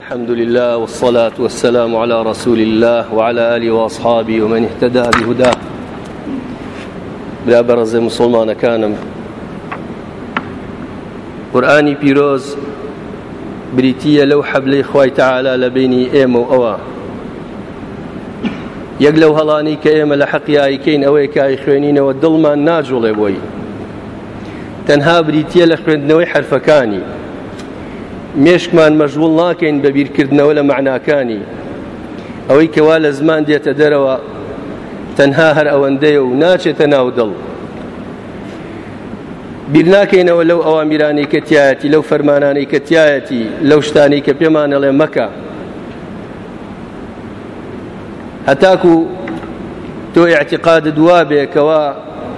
الحمد لله والصلاة والسلام على رسول الله وعلى آله وأصحابه ومن اهتدى بهداه بلا برز مسلمان كانم قرآني بيروز بريتية لو حبلي خواي تعالى لبيني ايم وأوا يقلو هلاني كأيم لحقيا ايكين أويكا ايخوينين والدلمان ناجو لبوي تنها بريتية لخويندنوي حرفكاني مێشکمان مەژوول ناکەین بە بیرکردنەوە لە معناکانی ئەوەی کەوا لە زمان دێتە دەرەوە تەنها هەر ئەوەندەیە و ناچێتە ناو دڵ بیر ناکەینەوە لەو ئەوامیرانی کەتیایەتی لەو فەرمانانی کەتیایەتی لەو شتانی کە پێمان ئەڵێ مەکە هەتاکو تۆ اعتقاد دووا بێ کەوا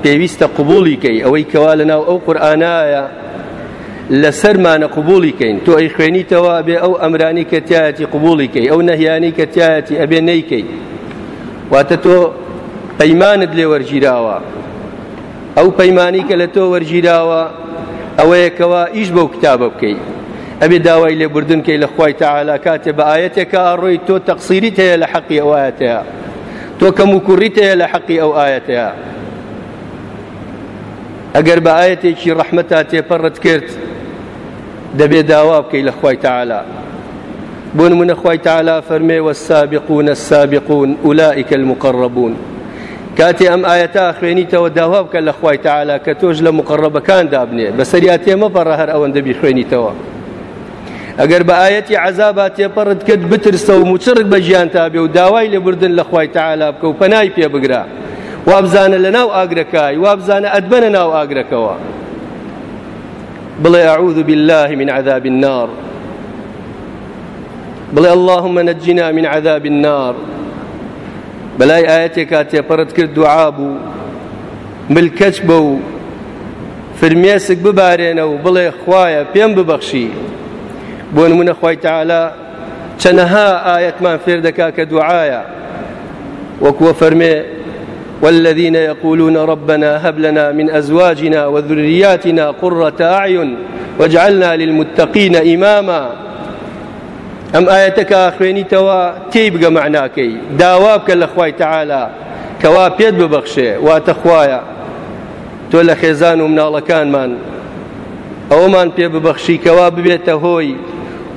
پێویستە قوبولی کەی ئەوەی کەوا لەناو ئەو قورآانایە لەسەرمانە قوبولی کەین تۆ ئەی خوێنیتەوە بێ ئەو ئەمرانی کە تایەتی قوبولی کەی ئەو نەهیانی کە تایەتی ئەبێ نەیکەی واتە تۆ پەیمانت لێ وەرگیراوە ئەو پەیمانی کە لە تۆ وەرگیراوە ئەوەیەکەوە ئیش بەو کتابە بکەیت ئەبێ داوای لێبوردن کەی لە خی تەعالا کاتێ بە ئاەتێکە ئاڕۆی تۆ تەقسیریت هەیە لە حەقی ئەوایەتەیە تۆ کەم وکوڕیت هەیە لە حەقی ئەو ئاەتەیە ئەگەر بە ئاەتێکی ڕەحمەتا تێپەڕت کرد دەبێ داوا بکەی لە خی تعالا بۆ نمونە خی تعالا فەرمێ وەسابقونە سابقون ئولائیکە المقڕبوون کاتی ئەم ئاەتا خوێنیتەوە داوا بکە لە خی تعالا کە تۆش لە مقڕبەکان دابنێ بەسەریا تێمەپەڕە هەر ئەوەندە بیخوێنیتەوە ئەگەر بە ئاەتی عذابا تێپەڕت کرد بترسە و موچرک بە ژیان تابێ و داوای لێبوردن لە خی تعالا بکە و پەنای پێ بگرە وابزانە لە ناو ئاگرەکەی وابزانە ئەدبەنە ناو ئاگرەکەەوە بڵێ ئەعوذ بالله من عذاب النار بڵێ اللهم نجنا من عذاب النار بەلای ئاەتێکا تێپەڕت کرد دوعا بوو ملکەچ بە و فرمێسک ببارێنە و بڵێ خوایە پێم ببەخشی بۆ نمونە خی تعالا چەنەها ئاەتمان فێر دەکا کە دوعاە وەکووە فەرمێ والذين يقولون ربنا هب لنا من أزواجنا وذرياتنا قرة أعين واجعلنا للمتقين إماما ئەم ئاەتەکە ئاخوێنیتەوە تێی بگە معناکەی داوا بکە لە خی تەعالا کەوا پێت ببەخشێ واتە خوایە تۆ لە خێزان و مناڵەکانمان ئەومان پێ ببەخشی کەوا ببێتە هۆی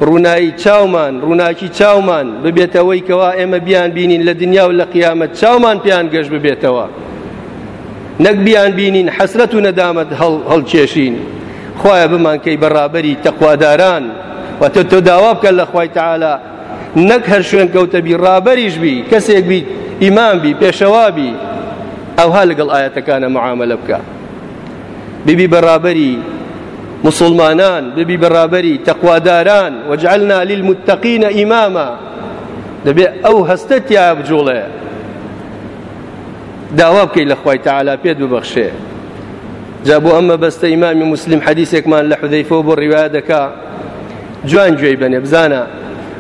ڕوونایی چاومان ڕووناکی چاومان ببێتەوەی کەوا ئێمە بیان بینین لە دنیا و لە قیامەت چاومان پیان گەشت ببێتەوە نەک بیان بینین حەسرەت و نەدامەت هەڵکێشین خۆیە بمانکەی بەڕابەری تەخواداران و تۆ تۆ داوا بکە لە خی تعالا نەک هەر شوێن کەوتەبی ڕابەریش بی کەسێک بی ئیمان بی پێشەوابی ئەوها لەگەڵ ئاەتەکانە معاملە بکە بیبی بەڕابەری مسلمانان ببی بەڕابەری تەخواداران وەجعلنا للمتەقینە ئیمامە دەبێ ئەو هەستە تیا بجوڵێ داوا بکەی لە خی تعالا پێت ببەخشێ جا بۆ ئەمە بەستە ئیمامی مسلیم حەدیسێکمان لە حودەیفۆ بۆ ڕیوا دەکا جوان گوێی بنێ بزانە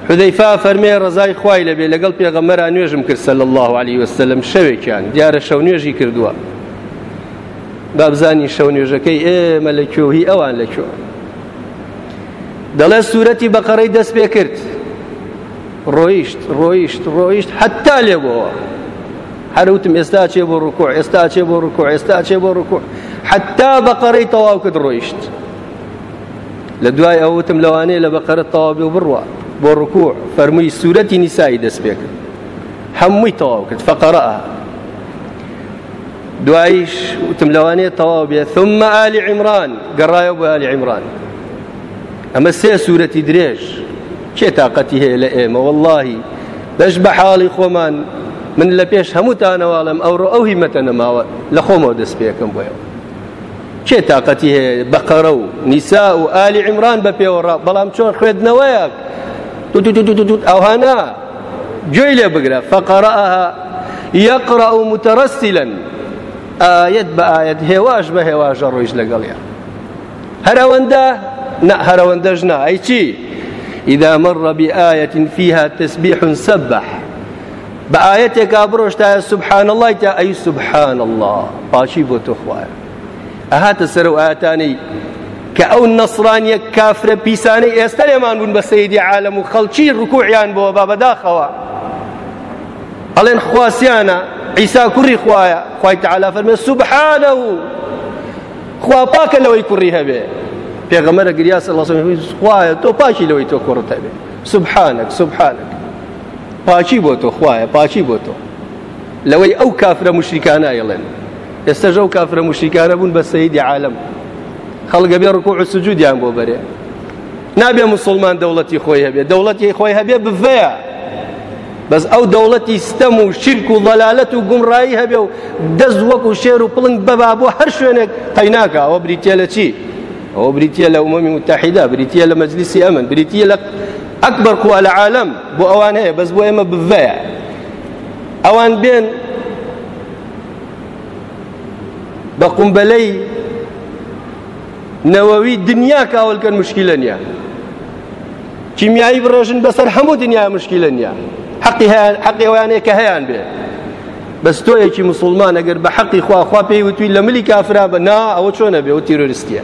حودەیفا فەرمێ ڕزای خوای لەبێ لەگەڵ پێغەمەرا نوێژم کرد سەل الله عليه وسلم شەوێکیان دیارە شەو نوێژی کردووە بابزانی شەو نوێژەکەی ئێمە لە کوێهی ئەوان لە کوێ دەڵێ سوورەتی بەقەڕەی دەست پێ کرد ڕۆیشت ڕۆیشت ڕۆیشت حتا لێبەوە هەروتم ئێستا چێ بۆ ڕکوع ئێستا چێ بۆ ڕکوع ئێستا چێ بۆ ڕکوع حتا بەقەڕەی تەواو کرد ڕۆیشت لە دوای ئەوتم لەوانەیە لە بەقەرە تەواو بێ و بڕوە بۆ ڕکوع فەرمووی سوورەتی نیسایی دەست پێ کرد هەمووی تەواو کرد فەقەرەها دواییش وتم لەوانەیە تەواو بێ ثمە ئالی عیمران گەڕایەوە بۆ ئالی عیمران ئەمە سێ سوورەتی درێژ کێ تااقەتی هەیە لە ئێمە واللهی بەش بە حاڵی خۆمان من لە پێش هەمووتانەواڵم ئەوڕۆ ئەو هیمەتە نەماوە لە خۆمەوە دەست پێەکەم بۆیەوە کێ تااقەتی هەیە بەقەرە و نیسا و ئالی عیمران بە پێوەڕ بەڵام چۆن خوێندنەوەیەک ئەوهانا گوێی لێ بگرە فەقەرەها یەقڕە و متەڕستی لەن ئاەت بە ئاەت هێواش بە هێواژە ڕۆیش لەگەڵیان هەرەوەندە هەرەوەندەش نا ئەیچی ئیدا مڕە بئایەتین فیها تسبیح سەبح بە ئاەتێکا بڕۆشتایە سبحان الله تا ئەی سبحان الله پاشی بۆ تۆخواە ئەهاتە سەر و ئاەتانی کە ئەو نەسرانیە کافرە پیسانەی ئێستا لێمان بوون بە سەیدی عالم و خەڵکی ڕکوعیان بۆ با بەداخەوە ئەڵێن خواسیانە عیسا کوڕی خوایە خی تعالا فەرمێ سوبحانە و خوا پاکە لەوەی کوڕی هەبێ پێغەمەرە گریاس خوایە تۆ پاکی لەوەی تۆ کوڕت هەبێ سوبحانك سوبحانك پاچی بۆ تۆ خوایە پاچی بۆ تۆ لەوەی ئەو کافرە مشریکانە ئەڵێن ئێستا ژەو کافرە مشریکانە بوون بە سەیدی عالم خەڵگە بێ ڕکوع سجودیان بۆ بەرێ نابێ مسلمان دەوڵەتی خۆی هەبێ دەوڵەتی خۆی هەبێ بڤەیە بەس ئەو دەوڵەتی ستەم و شرک و دەلالەت و گومڕایی هەبێ و دەست وەک و شێر و پڵنگ بەبا بۆ هەر شوێنێک قەیناکە ئەوە بریتە لە چی؟ ئەوە بریتە لە ئومەمی متحیدا بریتە لە مەجلیسی ئەمن بریتە لە ئەکبەر قووا لە عالم بۆ ئەوان هەیە بەس بۆ ئێمە بڤەیە ئەوان بێن بە قومبەلەی نەوەوی دنیا کاولکەن مشکیلە نیە کیمیایی بڕێژن بەسەر هەموو دنیا مشکیلە نیە حقی هەیە حقی ئەویانەیە کە هەیان بێ بەس تۆیەکی مسلمان ئەگەر بە حەقی خواخوا پێی وتوی لە ملی کافرا بە نا ئەوە چۆنە بێ و تیرۆریستیە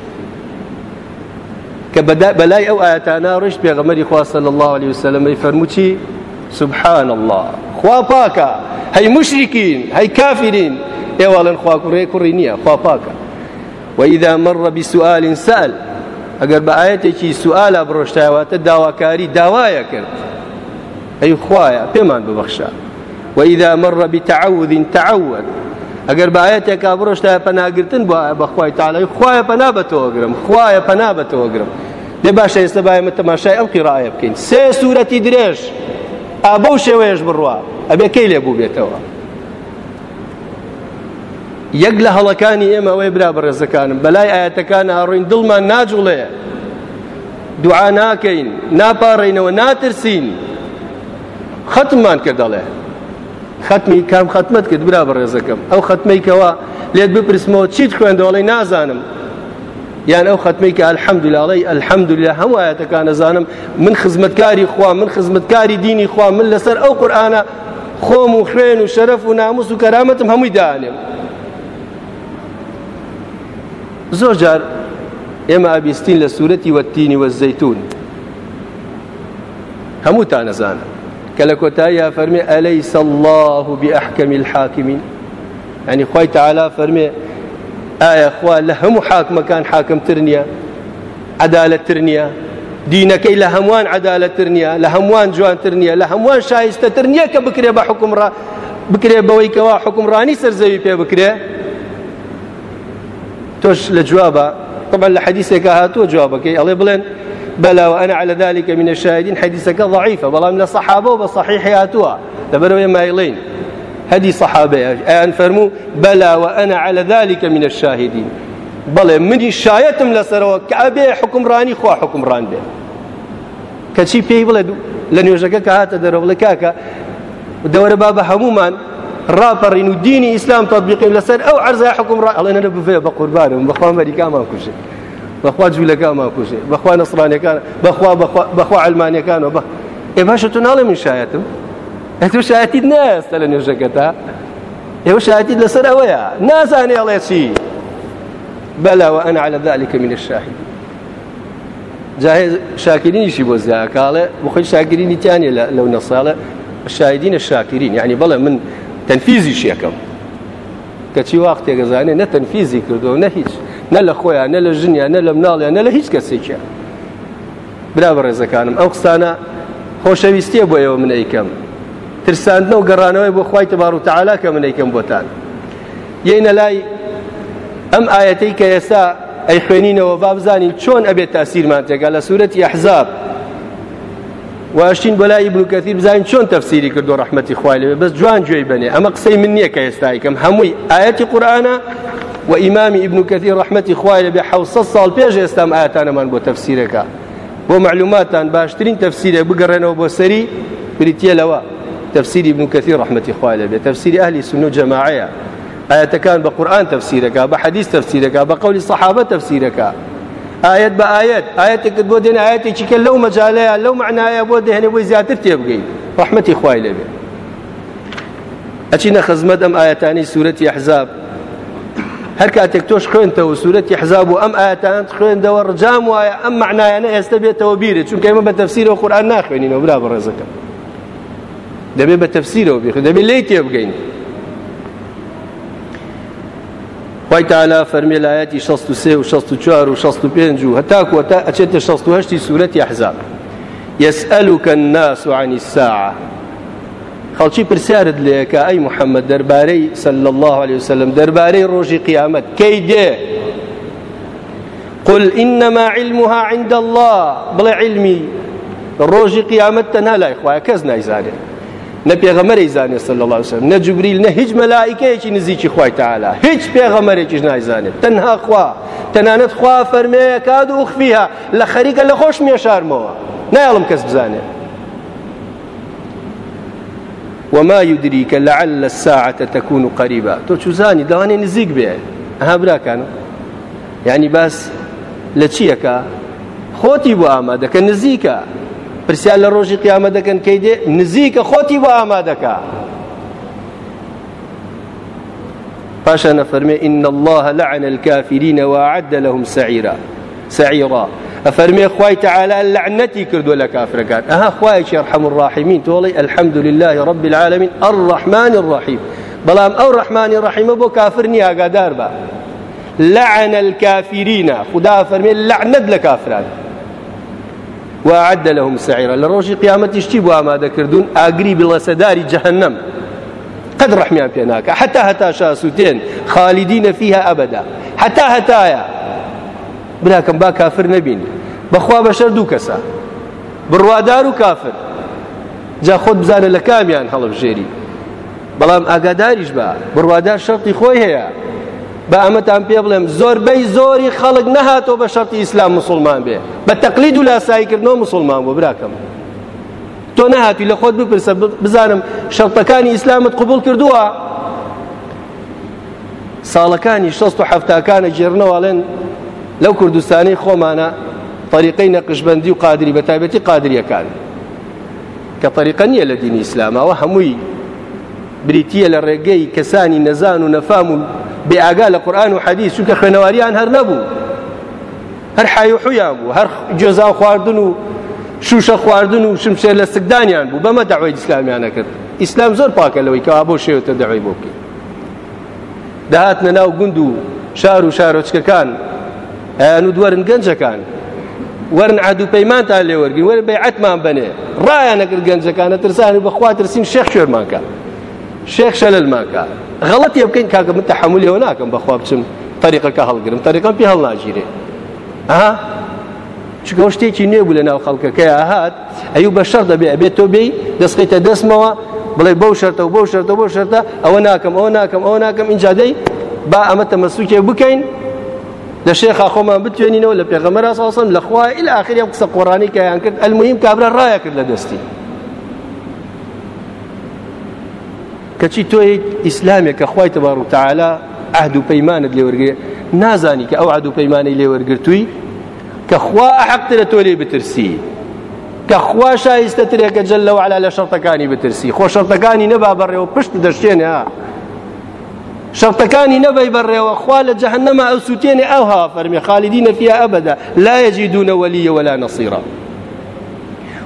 کە بەلای ئەو ئاەتانە ڕشت پێغەمەری خواستە لە الله عليه وسلمەی فەرموچی سبحان الله خوا پاکە هەی مشرکین هەی کافرین ئێواڵەن خوا کوڕێ کوڕی نییە خوا پاکە وإذا مر بسؤال سأل ئەگەر بە ئاەتێکی سوالە بڕۆشتایواتە داواکاری داوایە کرد ئەی خوایە پێمان ببەخشە وإذا مر بتعوذ تعود ئەگەر باەتێکا بڕۆشتا پەناگرتن بۆ بەخوای تاالای خوایە پەنا بەتەوەگرم خوایە پەنا بەتەوەگرم لێ باشە ئێستا باەمە تەماشای ئەم قیڕایە بکەین سێ سوورەتی درێژ ئابە و شێوەیەش بڕوە ئەبێ کەی لێبوو بێتەوە یەک لە هەڵەکانی ئێمە ئەوەی برا بەڕێزەکانم بەلای ئاەتەکان هاڕوین دڵمان ناجوڵێ دوعا ناکەین ناپارڕینەوە ناترسین ختممان کردەڵێ ختمی کام ختمت کرد برا بە ڕێزەکەم ئەو ختمەیکەوە لێت بپرسمەوە چیت خوێندەوەڵی نازانم یان ئەو ختمەی کە ئەلحەمدولاڵی ئەلحەمدوللا هەموو ئاەتەکان نەزانم من خزمەتکاری خوا من خزمەتکاری دینی خوا من لەسەر ئەو قورآانە خۆم و خوێن و شەرەف و ناموس و کەرامەتم هەمووی دانێم زۆر جار ئێمە ئابیستین لە سوورەتی وەتینی وەزەیتون هەمووتان نەزانم کە لە کۆتاییە فەرمێ ئەلەی سەله و بئەحکەمی الحاکمین ینی خی تعالا فەرمێ ئایا خوا لە هەموو حاکمەکان حاکمتر نییە عدالەتتر نییە دینەکەی لە هەمووان عدالەتتر نییە لە هەمووان جوانتر نییە لە هەمووان شایستەتر نییە کە بکرێ بە حکومڕ بکرێ بەوەی کەوا حکومڕانی سەرزەوی پێ بکرێ تۆش لە جوابە طبعا لە حەدیسێکە هاتووە جوابەکەی ئەڵێ بڵێن بلا وأنا على ذلك من الشاهدين حديثك ضعيفة بلا من الصحابة وبصحيح ياتوها لبروا مايلين هدي صحابة أن فرموا بلا وأنا على ذلك من الشاهدين بلا مني شايتم لسروا كأبي حكم راني خوا حكم ران به كشي بي بلا لن يوجدك هات دروا بلا كاكا دور باب همومان راپەڕین و دینی ئیسلام تطببیقیم لەسەر ئەو عرزای حکوم ڕ ئەڵێنە بفێ بە قوربانم بەخوا مەریکامان کوشێت بەخوا جوولەکانمان کوژێ بەخوا نەسرانەکان بەخوا بەخوا ئەلمانەکانەوە بە ئێ باشە تو ناڵێ من شایەتم ئە تو شایەتیت نەستە لە نوێژەکەتا ئێوە شایەتیت لەسەر ئەوەیە نازانێ ئەڵێ چی بەلا وأنا على ذلك من الشاهدين جاهز شاكرينيشي بۆ زیە کاڵێ بخۆی شاگرینی تیانێ لەو نەساڵە شاهدینە شاکرین یعنی بەڵێ من تەنفیزی شەکەم کە چی واختێگەزانێ نە تەنفیزی کردو نە هیچ نە لە خۆیان نە لە ژنیان نە لە مناڵیان نە لە هیچ کەسێکە برا بە ڕێزەکانم ئەو قستانە خۆشەویستیە بۆ ئێوە منەیکەم ترساندنە و گەڕانەوەی بۆ خی تەبار و تعالا کە منەیکەم بۆتان یەینە لای ئەم ئاەتەی کە ئێستا ئەی خوێنینەوە بابزانین چۆن ئەبێت تاسیرمان تێگا لە سوورەتی ئەحزاب واشتین بەلای بنوکەتی بزانین چۆن تەفسیری کرد و ڕحمەتی خوای لەوێ بەس جوان گوێی بنێ ئەمە قسەی من نییە کە ئێستایکەم هەمووی ئاەتی قورآانە و ئیمامی ئیبنکەتی ڕحمەتی خوای لە بێ حوسە ساڵ پێش ئێستام ئاتانەمان بۆ تەفسیرەکە بۆ معلوماتان باشترین تەفسیرە بگەڕێنەوە بۆ سەری بریتە لەوە تەفسیری ئیبنکەتی ڕحمەتی خوای لە بێ تەفسیری ئەهلی سنو جەماعەیە ئاەتەکان بە قورآن تەفسیرەکە بە حەدیث تەفسیرەکە بە قولی صحابە تەفسیرەکە ئاەت بە ئاەت ئاەتێکت بۆ دێن ئاەتێکی کە لەو مەجاالەیە لەو معنایە بۆ دێنێ بۆی زیاتر تێبگەین ڕحمەتی خوای لەبێ ئەچینە خزمەت ئەم ئاەتانی سوورەتی ئەحزاب هەر کاتێک تۆش خوێنتەوە سوورەتی حزاب و ئەم ئاەتان خوێندەوە ڕجام وایە ئەم معنایانە ئێستا بێتەوە بیرێت چونکە ئمە بە تەفسیرەوە قورآن ناخوێنینەوە برا بە ڕێزەکە دەبێت بە تەفسیرەوە بیخن دەبێت لی تێ بگەین خی تالا فەرمیلایەتی 16 و 64 و 65 و هەتاکو ئەچێتە 16 سوورەتی حزاب يسألك الناس عن الساعة خەڵکی پرسیارت لێکە ئەی محەممەد دەربارەی سل الله عليه وسلم دەربارەی ڕۆژی قیامەت کەی دێ قل إنما علمها عند الله بڵێ علمی ڕۆژی قیامەت تەنها لای خوایە کەس نایزانێت نە پێغەمەری زانێ سل الله وسلم نە جوبریل نە هیچ مەلایکەیەکی نزیکی خی تعالا هیچ پێغەمەرێکیش نایزانێت تەنها خوا تەنانەت خوا فەرمەیە کاد و خفیها لە خەریکە لە خۆش مێشارمەوە نایڵم کەس بزانێت وما يدريك لعل الساعة تكون قريبة تو تشوزاني دواني نزيق بيه ها برا كانوا يعني بس لچیەکە خۆتی بۆ ئامادەکە نزیکە پرسیال لە ڕۆژی قیامە دەکەن کەی دێ نزیکە خۆتی بۆ ئامادەکە پاشا نەفەرمێ ئین الله لعن الكافرين وأعد لهم سعيرا سعيرا ئەفەرمێ خوای تەعالا لعنەتی کردو لە کافرەکان ئەها خوایکی ئەرحەم الراحیمین تۆڵی الحەمد لله رب العالمین الرحمن الرحیم بەڵام ئەو ڕحمانی ڕەحیمە بۆ کافر نییە ئاگادار بە لعن الكافرين خدا فرمي لعنت لكافران وأعد لهم سعيرا لروج قيامة يشتبوا ما ذكردون أقري بالسدار جهنم قد رحمي بيناك حتى هتا شاسوتين خالدين فيها أبدا حتى هتايا براکەم با کافر نبینی بەخوا بەشەر دوو کەسە بڕوادار و کافر جا خۆت بزانە لە کامیان هەڵبژێری بەڵام ئاگاداریش بە بڕوادار شەرتی خۆی هەیە بە ئەمەتان پێ بڵێم زۆربەی زۆری خەڵک نەهاتۆ بە شەرتی ئیسلام مسلمان بێ بە تەقلید و لاساییکردنەوە مسلمان بۆ براکەم تۆ نەهاتی لە خۆت بپرسە بزانم شەڵتەکانی ئیسلامت قوبول کردووە ساڵەکانی شەست و حەفتاکانە جێرنەوەڵێن لەو کوردستانی خۆمانە طریقەی نەقشبندی و قادری بە تایبەتی قادریەکان کە طریقە نییە لە دینی ئیسلامەوە هەمووی بریتە لە ڕێگەی کەسانی نەزان و نەفام و بێئگا لە قورآن و حەدیث چونکە خوێنەواریان هەر نەبوو هەر حایوحویان بوو هەر جێزا خواردن و شوشە خواردن و شمشێر لە سکدانیان بوو بەمە داوای ئیسلامیان نەکرد ئیسلام زۆر پاکە لەوەی کەوا بۆ شێوتە دەوای بۆکی داهاتنە ناو گوند و شار و شارۆچکەکان ئەن و دووەرن گەنجەکان وەرن عاد و پەیمانتان لێ وەرگین وەرە بەیعەتمان بنێ ڕایە نەگر گەنجەکانە ترسانی بەخوا ترسین شێخ شوێرمانکە شێخ شەلماکە غەڵەتی بکەین کاکە من تەحمل لێەوە ناکەم بەخوا بچم تەریقەکە هەڵگرم تەریقم پێ هەڵناگیرێ ئەها چکە شتێکی نوێ بوو لە ناو خەڵکەکە هاات ئەو بە شەر دەبێ ئەبێت تۆ بێ دەستقیتە دەستمەوە بڵێ بەو شەرتە و بۆ شەرتە بۆ شەرتە ئەوە ناکەم ئەوە ناکەم ئەوە ناکەم اینجادەی با ئەمە تەمەسوکێ بکەین لە شێخا خۆمان بتوێنینەوە لە پێغەمەرا ساسم لە خوای إلى آخری ئەم قسە قۆڕانی کەیان کرد ئەلمهم کابرا ڕایە کرد لە دەستی کەچی تۆیەک ئیسلامێک کە خوای تەبار و تعالا عهد و پەیمانت لێ وەرگێ نازانی کە ئەو عهد و پەیمانەی لێ وەرگرتووی کە خوا ئەحەقتە لە تۆ لێ بترسی کە خوا شایستە ترێکە جەل لەوە علا لە شەرتەکانی بترسی خۆ شەرتەکانی نەبا بەڕێەوە پشت دەشتێنە شرطكاني نبي بر وخوال جهنم أو سوتين أوها فرمي خالدين فيها أبدا لا يجدون وليا ولا نصيرا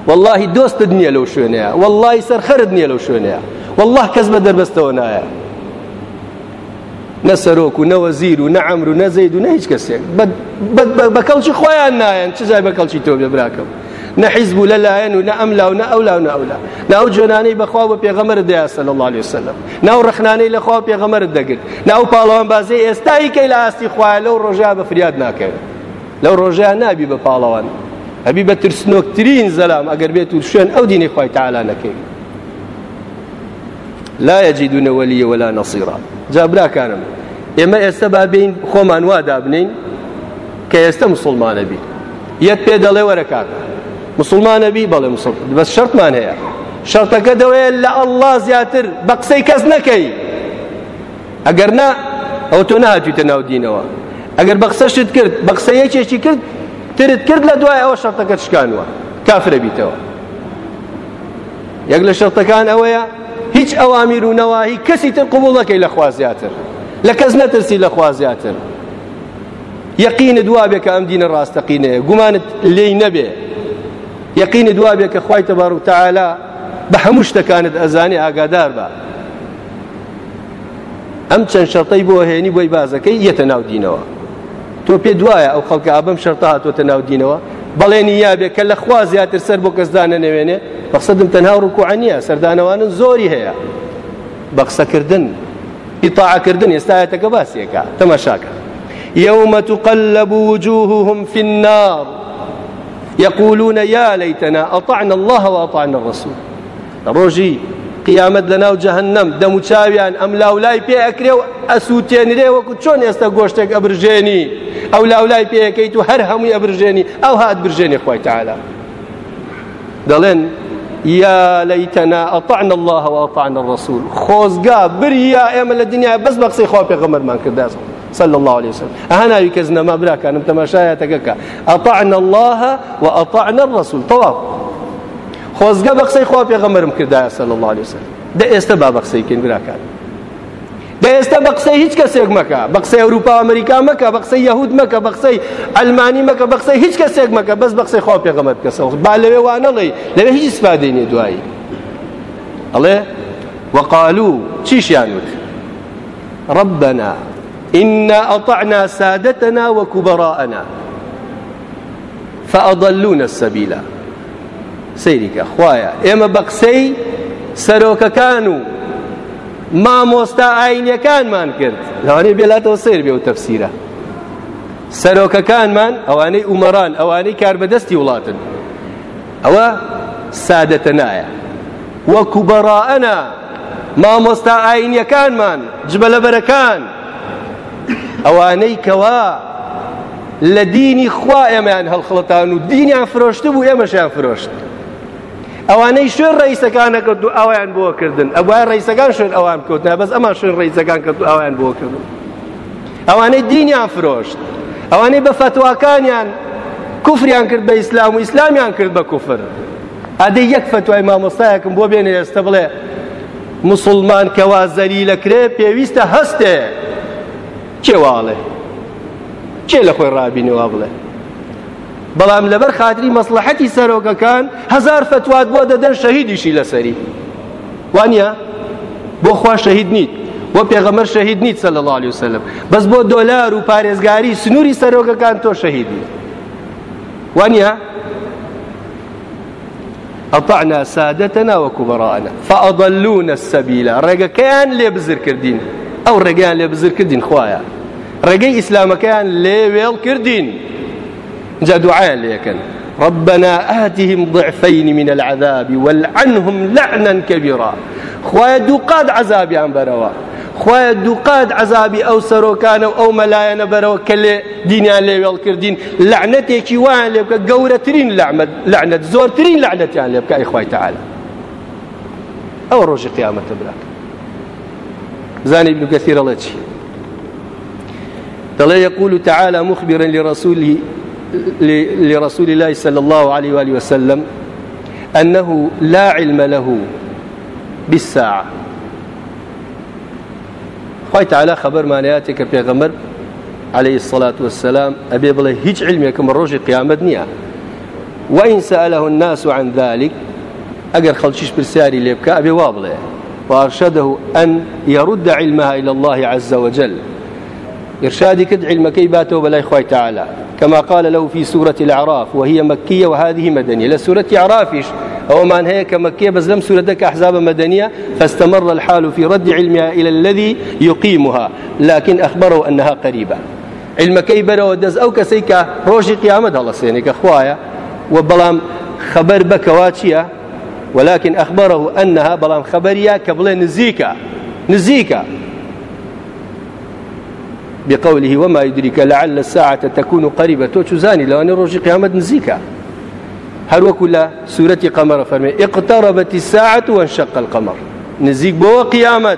والله دوست الدنيا لو شوينيا والله سرخر الدنيا لو شوينيا والله كذب در بستونايا نسروك ونوزير ونعمر ونزيد ونهج كسيك بد بد بكلشي خويا نايا شزاي بكلشي توب براكم نە حیزب و لەلایەن و نە ئەملا و نە ئەولا و نەولا ناو جۆنانەی بەخوا بە پێغەمەر دیاسە لە الله وسلم ناو ڕخنانەی لەخوا پێغەمەرت دەگرت ناو پاڵەوان بازەی ئێستای کەی لە ئاستی خوایە لەو ڕۆژیا بە فریاد ناکەوێت لەو ڕۆژەیە نابی بە پاڵەوان هەبی بە ترسنۆکترین زەلام ئەگەر بێت و شوێن ئەو دینی خی تعالا نەکەی لا يجدون وليا ولا نصيرا جا براکانم ئێمە ئێستا بابین خۆمان وا دابنین کە ئێستا مسلمانە بین یەک پێ دەڵێ وەرە کاکە مسلمانە بی بەڵێ مسلمان بەس شەرتمان هەیە شەرتەکە دەوەیە لە ئەڵڵا زیاتر بە قسەی کەس نەکەی ئەگەر نا ئەو تۆ نهاتیتە ناو دینەوە ئەگەر بە قسەشت کرد بە قسە یەکێکی کرد ترت کرد لە دوای ئەوە شەرتەکە شکانوە کافرە بیتەوە یەک لە شەرتەکان ئەوەیە هیچ ئەوامیر و نەواهی کەسی تر قوبوڵ نەکەی لەخوا زیاتر لە کەس نەترسی لەخوا زیاتر یەقینت وا بێ کە ئەم دینە ڕاستەقینەیە گومانت لێی نەبێ یقینی دوابێ کە خی تەبار و تعالا بە هەموو شتەکانت ئەزانی ئاگادار بە ئەم چەند شەڕتەی بۆ هێنی بۆی بازەکەی یەتە ناودینەوە تۆ پێ دوایە ئەو خەڵکە ئابم شەرتا هاتۆتە ناودینەوە بەڵێنی یابێ کە لە خوا زیاتر سەر بۆ کەسدانە نەوێنێ بەقسەدم تەنها ڕکوعانیە سەردانەوانن زۆری هەیە بە قسەکردن ئیتاعکردن ئێستاەتەکە باسیەکە تەمەشاکە يوم تقلب وجوههم في النار يقولون يا ليتنا أطعنا الله وأطعنا الرسول روجي قيامة لنا جهنم دم تشاويان أم لاولاي بي أكري أسوتين ري وكو چون يستا گوشتك أبرجيني أو لاولاي بي أكيتو هر همي أبرجيني أو هاد برجيني خوي تعالى دلين يا ليتنا أطعنا الله وأطعنا الرسول خوزقا بريا أيام الدنيا بس بقصي خواب يغمر مان كرداز صلى الله عليه وسلم أهنا يكزنا ما براك أنا تماشايا تكك أطعنا الله وأطعنا الرسول طواف خۆزگە بە قسەی خوا پێغەمەرم کردایە سەل الله عليه وسلم دە ئێستا با بە قسەیکەین براکان دە ئێستا بە قسەی هیچ کەسێک مەکە بە قسەی ئەوروپا ئەمریکا مەکە بە قسەی یەهود مەکە بە قسەی ئەلمانی مەکە بە قسەی هیچ کەسێک مەکە بەس بە قسەی خوا پێغەمەر بکەسەوە با لەوێ وانەڵێ لەوێ هیچ سپادێنێ دوایی ئەڵێ وەقالو چیشیان وت ربنا إنا أطعنا سادتنا وكبراءنا فأضلون السبيل سيرك أخوايا إما بقسي سەرۆکەکان و مامۆستا ئاینەکانمان کرد لەوانەی بێلاتەوە سیر بێ و تەفسیرە سەرۆکەکانمان ئەوانەی ئومەران ئەوانەی کاربەدەستی وڵاتن ئەوە سادەتە نایە وەکو بەڕائەنە مامۆستا ئاینەکانمان جبە لەبەرەکان ئەوانەی کەوا لە دینی خوا ئێمەیان هەڵخڵەتان و دینیان فرۆشت بوو ئێمەشیان فرۆشت ئەوانەی شوێن ڕیسەکانە کرد و ئەویان بۆ کردن ئەوان ڕیسەکان شوێن ئەوان کەوتنا بەس ئەمان شوێن ڕیسەکان کرد و ئەویان بۆ کردن ئەوانەی دینیان فرۆشت ئەوانەی بە فتوواکانیان کوفریان کرد بە ئیسلام و ئیسلامیان کرد بە کوفر ئەدە یەک فتوای مامۆستایەکم بۆ بێنێ ئێستا بڵێ مسلمان کەوا زەلی لەکرێ پێویستە هەستێ کێواڵێ کێ لە خۆی ڕابینەوە بڵێ بەڵام لەبەر خاتری مەسلحەتی سەرۆکەکان هزار فتوات بۆ دەدەن شەهیدیشی لەسەری وانە بۆ خوا شەهید نیت بۆ پێغەمەر شەهید نیت سەل الله عليه وسلم بەس بۆ دۆلار و پارێزگاری سنووری سەرۆکەکان تۆ شەهیدی وانە ئەطعنا سادەتەنا وەکو بەڕانە فەئەضەلوونە السەبیلە ڕێگەکەیان لێ بزر کردین ئەو ڕێگەیان لێ بزر کردین خوایە ڕێگەی ئیسلامەکەیان لێ وێڵ کردین جا دوعایان لێکن ربنا آتهم ضعفين من العذاب والعنهم لعنا كبيرا خويا دوقاد عذابي عن بروا خويا دوقاد عذابي او سروكان او ملاينا بروا كل دينيان لي والكردين لعنتي كي وان لك قورترين لعنت لعنت زورترين لعنت يعني لك يا تعالى او روج قيامه بلاك زاني ابن كثير الله دلي يقول تعالى مخبرا لرسوله لرسول الله صلى الله عليه وآله وسلم أنه لا علم له بالساعة خی تعالا خبرمانەیەاتێک کە پێغەمەر عليه الصلاة والسلام أبي بڵێ هیچ علمێکم ڕۆژی قیامەت نییە وإن سأله الناس عن ذلك أجر خەڵکیش پرسیاری لێ بکە ئەبێ وا بڵێ وأرشده أن يرد علمها إلى الله عز وجل إرشادي كد علم كي باته بلاي خوي تعالى كما قال له في سورة الأعراف وهي مكية وهذه مدنية لسورة أعرافش أو من هيك مكية بس لم سورة دك أحزاب مدنية فاستمر الحال في رد علمها إلى الذي يقيمها لكن أخبره أنها قريبة علم كي برو دز أو كسيك روش قيامة الله سينك أخوايا وبلام خبر بكواتشيا ولكن أخبره أنها بلام خبريا كبل نزيكا نزيكا بقوله وما يدريك لعل الساعة تكون قريبة توتشوزاني لو أن روجي قيامة نزيكا هل وكل سورة قمر فرمي اقتربت الساعة وانشق القمر نزيك بو قيامة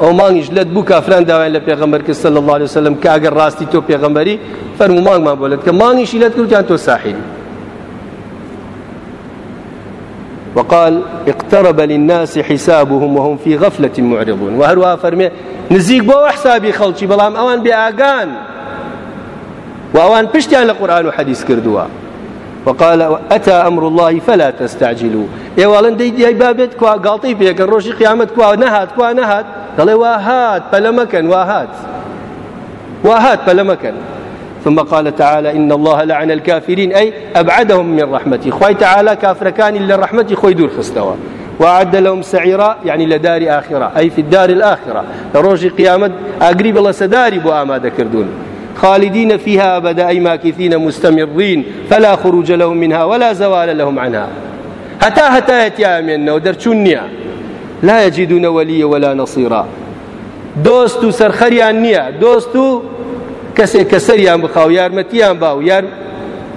أو ما نجلد بو كافران داوين لبيغمبر صلى الله عليه وسلم كأجر راستي تو بيغمبري فرمو ما ما بولد كما نجلد كنت أنتو ساحلي وقال اقترب للناس حسابهم وهم في غفلة معرضون وهروها فرمي نزیک بۆ حسابی خەڵکی بەڵام ئەوان بێئگان و ئەوان پشتیان لە قورآن و حەدیث کردووە وقال أتى أمر الله فلا تستعجلوا ئێواڵەن دەی دیای بابێت کو گاڵتی پێکە ڕۆژی قیامەت کو نەهات کو نەهات دەڵێ واهات پەلەمەکەن واهات واهات پەلەمەکەن ثم قال تعالى إن الله لعن الكافرين أي أبعدهم من رحمتي خوي تعالى كافر كان إلا رحمتي خوي دور خستوا وعد لهم سعيرا يعني لدار آخرة أي في الدار الآخرة لروج قيامة أقرب الله سداري بو آمادة كردون خالدين فيها أبدا أي ماكثين مستمرين فلا خروج لهم منها ولا زوال لهم عنها هتا هتا يتيامين ودرچونيا لا يجدون وليا ولا نصيرا دوست سرخريان نيا دوست کەسێک کە سەریان بخاو یارمەتیان با و یار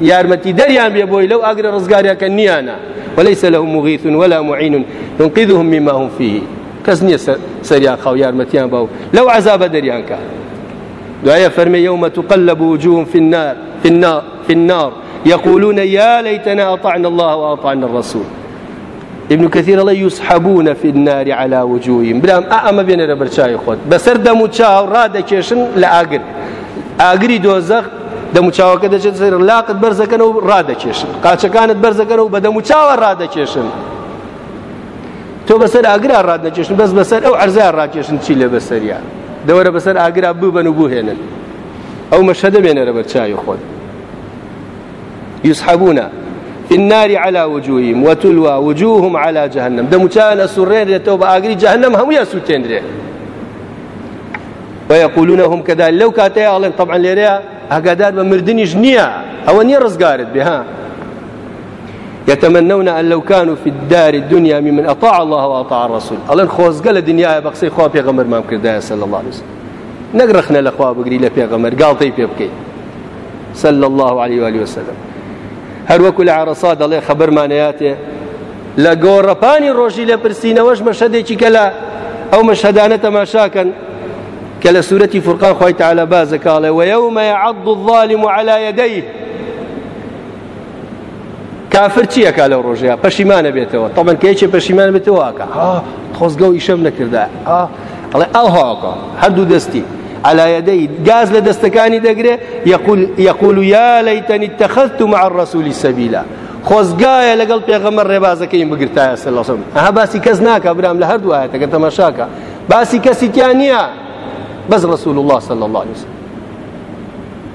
يارمتي دريان بيبوي لو أقرأ رزقاريا كنيانا وليس له مغيث ولا معين ينقذهم مما هم فيه كسني سريان خاو يارمتيان باو لو عذاب دريان كان دعاية فرمي يوم تقلب وجوههم في النار في النار في النار يقولون يا ليتنا أطعنا الله وأطعنا الرسول ابن كثير الله يسحبون في النار على وجوههم بلام أأما بين ربرشاي خود بسر دمو تشاو رادا كيشن لأقر ئاگری دۆزەق دەموچاوەکە دەچێت سەر لاقت بەرزەکەن و ڕادەکێشن قاچەکانت بەرزەکەن و بە دەموچاوە ڕادەکێشن تۆ بەسەر ئاگرا ڕادەکێشن بەس بەسەر ئەو ئەرزای ڕاکێشن چی لە بەسەریان دەوەرە بەسەر ئاگرا ببەن و بوهێنن ئەو مەشە دەبێنەرە بەرچاوی خۆت یسحبونە في النار على وجوههم وتلوى وجوههم على جهنم دمچان اسورين رتوب اغري جهنم هم يسوتين ويقولون هم كذلك لو كاتي الله طبعا لريا ئاگادار بە مردنیش نییە ئەوە نییە ڕزگارت بێها يتمنون أن لو كانوا في الدار الدنيا ممن أطاع الله وأطاع الرسول ألن خوزق لدنيا بقصي خواب يا غمر ما مكر صلى الله عليه وسلم نقرخنا لأخوة بقري لبيا غمر قال طيب يبكي صلى الله عليه وآله وسلم هر وكو لعرصاد الله خبر ما نياته لقورباني روشي لبرسين وش مشهده كلا أو مشهدانة ما شاكن کە لە سوورەتی فرقان خۆی تعالە بازە کاڵێ وەومە عەبد الظالم على يديه کافر چیەکە لەو ڕۆژەیە پەشیمانە بێتەوە تەمەەن کەیکی پەشیمان بێتەوەکە خۆزگە و ئیشەم نەکردە ئەڵێ ئاهاوەکە هەردوو دەستی علایەدەی گاز لە دەستەکانی دەگرێ یەقول یا لەیتەنی تەخەت و مع ڕسوولی سەبیلا خۆزگایە لەگەڵ پێغەمە ڕێبازەکەی بگرتایە سەلاسم ئەها باسی کەس ناکە برام لە هەردوو ئاەتەکە تەمەشاکە باسی کەسی تیان نییە بس رسول الله صلى الله عليه وسلم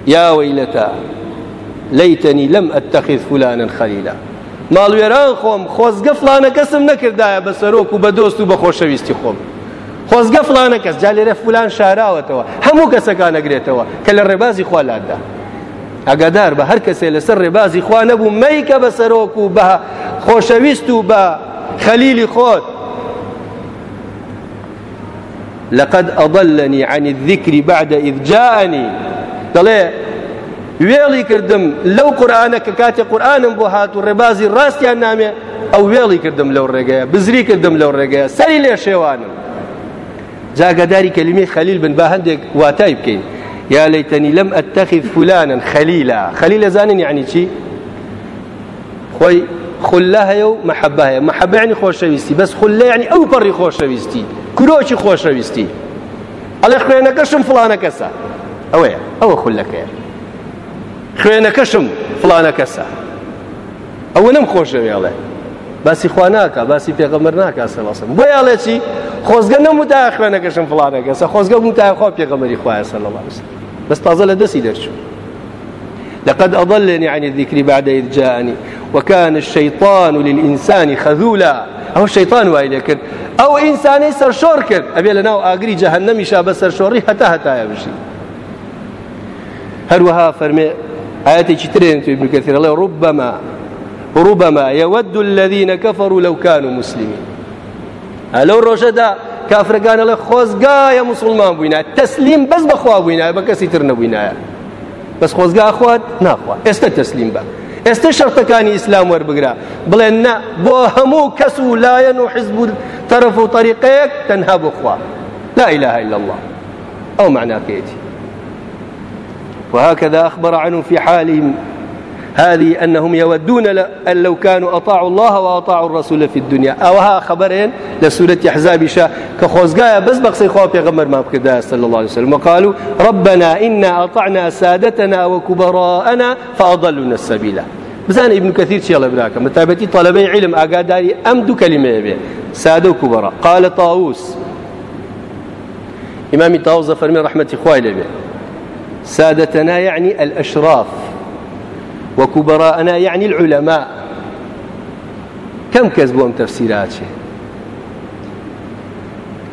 يا ويلتا ليتني لم أتخذ فلانا خليلا ماڵوێران خۆم خۆزگە فلانە کەسم نەکردایە بە سەرۆک و بە دۆست و بە خۆشەویستی خۆم خۆزگە فلانە کەس جا لێرە فلان شاراوەتەوە هەموو کەسەکان نەگرێتەوە کە لە ڕێبازی خوالاتدا ئەگادار بە هەر کەسێ لەسەر ڕێبازی خوا نەبوو مەیکە بە سەرۆک و بە خۆشەویست و بە خەلیلی خۆت لقد أضلني عن الذكر بعد إذ جاءني دلي وێڵی کردم لەو قورآانە کە کاتێ قورآانم بۆ هات و ڕێبازی ڕاستیان نامێ ئەو وێڵی کردم لەو ڕێگەیە بزری کردم لەو ڕێگەیە سەری لێ شێوانم جاگەداری کەلیمی خەلیل بن با هەندێک واتای بکەین یا لەیتەنی لەم ئەتەخیف فولانن خەلیلا خەلیل لەزانین یعنی چی خۆی خولە هەیە و مەحەبە هەیە مەحەبە یعنی خۆشەویستی بەس خولە یعنی ئەو پەڕی خۆشەویستی کرۆکی خۆشەویستی ئەڵێ خوێنەکەشم فلانە کەسە ئەوەیە ئەوە خولەکەیە خوێنەکەشم فلانە کەسە ئەوە نم خۆشەوێڵێ باسی خوا ناکە باسی پێغەمبەر ناکە سەڵسم بۆ یاڵێ چی خۆزگە نەموتای خوێنەکەشم فلانە کەسە خۆزگە موتایخوا پێغەمەری خوایە سەلڵ بەس تازە لە دەستی دەرچوو لقد أضلني عن الذكر بعد إذ جاءني وكان الشيطان للإنسان خذولا أو الشيطان وإلي كر أو إنساني سرشور كر أبي لناو آقري جهنمي شاب سرشوري حتى حتى يبشي هروها فرمي آياتي كترين ابن كثير الله ربما ربما يود الذين كفروا لو كانوا مسلمين لەو ڕۆژەدا کافرەکانە لە خۆزگایە مسلمان بووینە تەسلیم بەس بەخوا بووینە بە کەسی تر نەبووینایە بەس خۆزگا خوات ناخوا ئێستا تەسلیم بە ئێستا شەرتەکانی ئیسلام وەربگرا بڵێن نە بۆ هەموو کەس و لایەن و حزب و تەرەف و طریقەیەک تەنها بخوا لا إله إلا الله أو معنى كيتي وهكذا أخبر عنه في حالهم هذه أنهم يودون أن لو كانوا أطاعوا الله وأطاعوا الرسول في الدنيا أوها خبرين لسورة أحزاب شاء كخوزقايا بس بقصي خواب يغمر ما بكدا صلى الله عليه وسلم وقالوا ربنا إنا أطعنا سادتنا وكبراءنا فأضلنا السبيل بزان ابن كثير شيء براك متابتي طلبي علم أقاداري أمد كلمة به سادة وكبراء قال طاووس إمام طاووس فرمي رحمة إخوائي لبيه سادتنا يعني الأشراف وكبراءنا يعني العلماء كم کەس بۆم تەفسیراچێ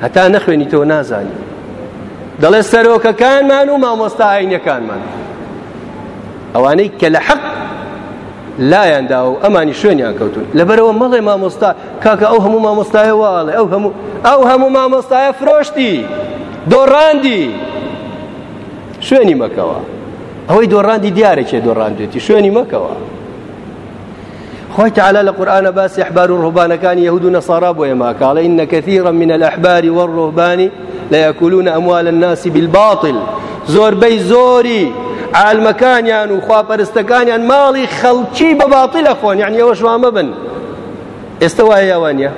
هەتا نەخوێنی تۆ نازانی دەڵێ سەرۆکەکانمان و مامۆستا ئاینەکانمان ئەوانەی کە لە حەق لایەندا و ئەمانی شوێنیان کەوتون لەبەرەوە مەڵێ مامۆستا کاکە ئەو هەموو مامۆستایە واڵێ ئەو هەموو ئەو هەموو مامۆستایە فرۆشتی دۆڕاندی شوێنی مەکەوە ئەوەی دۆڕاندی دیارێکێ دۆڕاندێتی شوێنی مەکەوە خۆی تعالا لە قورآانە باسی ئەحبار و ڕوبانەکانی یهود و نەسارا بۆ ئێماکاڵە إن كثيرا من الأحبار والرهبان ليأكلون أموال الناس بالباطل زۆربەی زۆری عالمەکانیان و خواپەرستەکانیان ماڵی خەڵکی بە باڵی لە خۆن یان ئەوە ژوامە بن ئێستا وایە یاوانە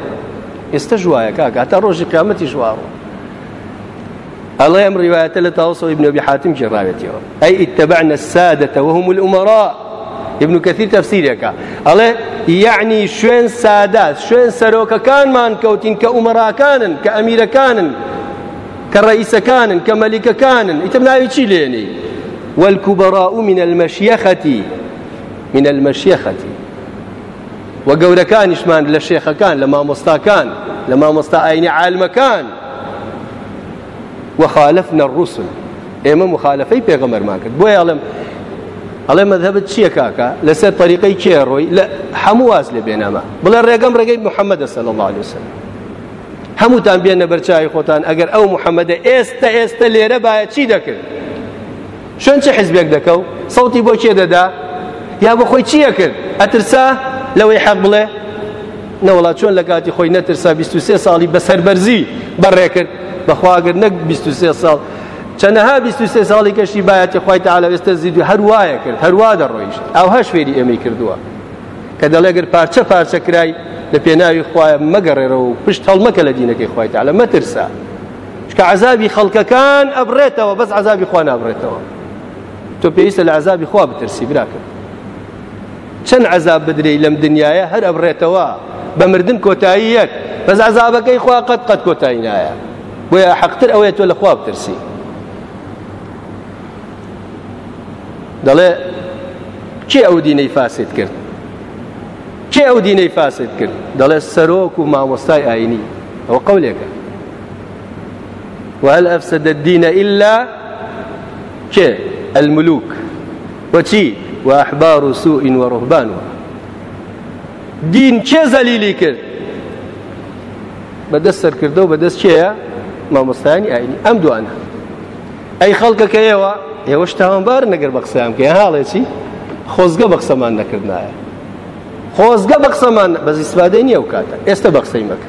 ئێستا ژوایە کاکاتە ڕۆژی قیامەتی ژواوە الله أمر رواية لتوصل ابن أبي حاتم جراويته أي اتبعنا السادة وهم الأمراء ابن كثير تفسيرك الله يعني شوين سادات شوين سروك كان مان كوتين كأمراء كانن كأمير كانن كرئيس كانن كملك كانن يتمنى يشي ليني والكبراء من المشيخة من المشيخة وقولكان إشمان للشيخ كان لما مستكان لما مستعين عالم كان وخالفنا الرسل ئێمە مخالفەی پێغەمەرمان کرد بۆ ئەڵم ئەڵێ مەذهبت چییە کاکە لەسەر طریقەی کێ ڕۆی لە هەموو واز لێ بێنەما بڵێ ڕێگەم ڕێگەی محەممەدە سەل الله لەسن هەمووتان بێنە بەرچاوی خۆتان ئەگەر ئەو محەممەدە ئێستا ئێستا لێرە باە چی دەکرد شوێن چه حزبێک دەکەوت سەڵتی بۆ کێ دەدا یا بۆ خۆی چییە کرد ئەترسا لەوەی حەق بڵێ نەوەڵات چۆن لە کاتی خۆی نەترسا 23 ساڵی بەسەربەرزی بەڕێ کرد بەخواگر نەک 23 ساڵ چەنەها 23 ساڵی کەشی باەتی خخوایتە ئالەوێستە زیید و هەروایە کرد هەروا دەڕۆیشت ئەو هەش فێری ئەمەی کردووە کە دەڵێگر پارچە پارچە کرای لە پێناوی خخوایە مەگەڕێرەوە و پشت هەڵمەکە لە دینەکەی خخوایتە لە مەترسا شکە عذابی خەڵکەکان ئەبرێتەوە بەس عذابی خوا نابڕێتەوە تۆ پێویستە لە عذابی خوا بترسی براکرد چەند عذاب بدرێ لەم دنیاە هەر ئەبرێتەوە بە مردن کۆتایی یەک بەس عذابەکەی خوا قەت قەت کۆتایی نایە بۆیە حەقتر ئەوەیە تۆ لە خوا بترسی دەڵێ کێ ئەو دینەی فاسێت کرد کێ ئەو دینەی فاسێت کرد دەڵێ سەرۆک و مامۆستای ئاینی ئەوە قولێکە وهل أفسد الدين إلا كي الملوك وتي وأحبار سوء ورهبانها دين كي زليلي كرد بدس سر كردو بدس كي مامۆستانی ئاینی ئەم دوانە ئەی خەڵکەکە ئێوە ئێوەش تاوانبار نەگەر بە قسەیان کە هاڵێکی خۆزگە بە قسەمان نەکردایە خۆزگە بە قسەمان بەز ئیسپادەی نییە و کاتە ئێستا بە قسەی مەکە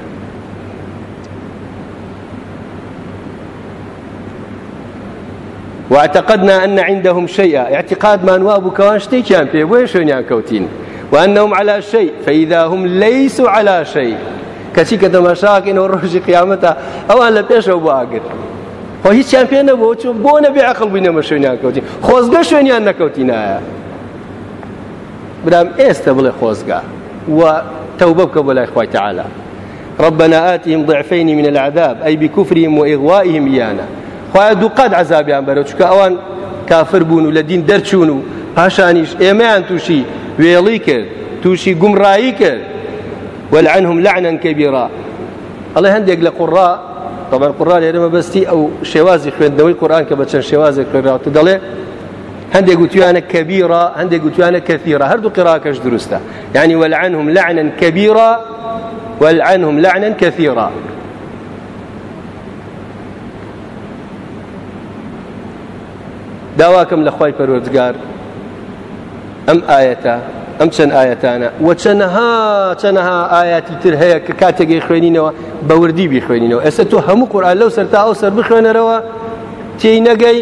واعتقدنا أن عندهم شيئا اعتقاد ما نواب كواشتي كان في بوين شونيان كوتين وأنهم على شيء فإذا هم ليسوا على شيء کەچی کە دەمەشاکەینەوە ڕۆژی قیامەتە ئەوان لە پێشەوە باگر خۆ هیچیان پێ نەبوو چون بۆ نەبێ عقل بووینەمە شوێنیان کەوتین خۆزگە شوێنیان نەکەوتینایە برام ئێستا بڵێ خۆزگا و تەوبە بکە بۆ لای خوای تعالی ربنا آتهم ضعفين من العذاب أي بكفرهم وإغوائهم إيانا خواه دو قد عذابيان برو چونك اوان كافر بونو لدين درچونو پاشانیش ئێمەیان تووشی وێڵی کرد تووشی گومڕایی کرد والعنهم لعنا كبيرا الله هندێک لە قڕا طبعا قڕا لێرەمە بەستی ئەو شێوازی خوێندنەوەی قورآن کە بە چەند شێوازێک ڕێراوتە دەڵێ هەندێک گوتیانە کەبیرا هەندێک گوتیانە کەثیرا هەردوو قراکەش دروستە یعنی والعنهم لعنا كبيرا والعنهم لعنا كثيرا داواکەم لە خی پەروەردگار ئەم ئاەتە ئەم چەند ئاەتانە وە چەنەها چەنەها ئاياتی تر هەیە کە کاتێکی خوێنینەوە بەوردی بیخوێنینەوە ئێستا تۆ هەموو قورآن لەو سەر تا ئەو سەر بخوێنەرەوە تێی نەگەی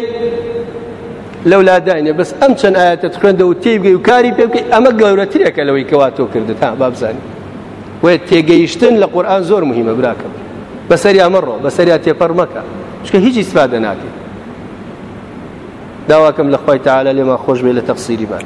لەو لاداینە بەس ئەم چەند ئاەتت خوێندە و تێبگەی و کاری پێ بکەی ئەمە گەورەترێکە لەوەی کەوا تۆ کردت ها بابزانانی وە تێگەیشتن لە قورآن زۆر مهمە براکەم بەسەریا مەڕۆ بەسەریا تێپەڕ مەکە چکە هیچ ئیسفادە ناکەیت داواکەم لە خۆی تاالە لێمە خۆش بێ لە تەفسیریبان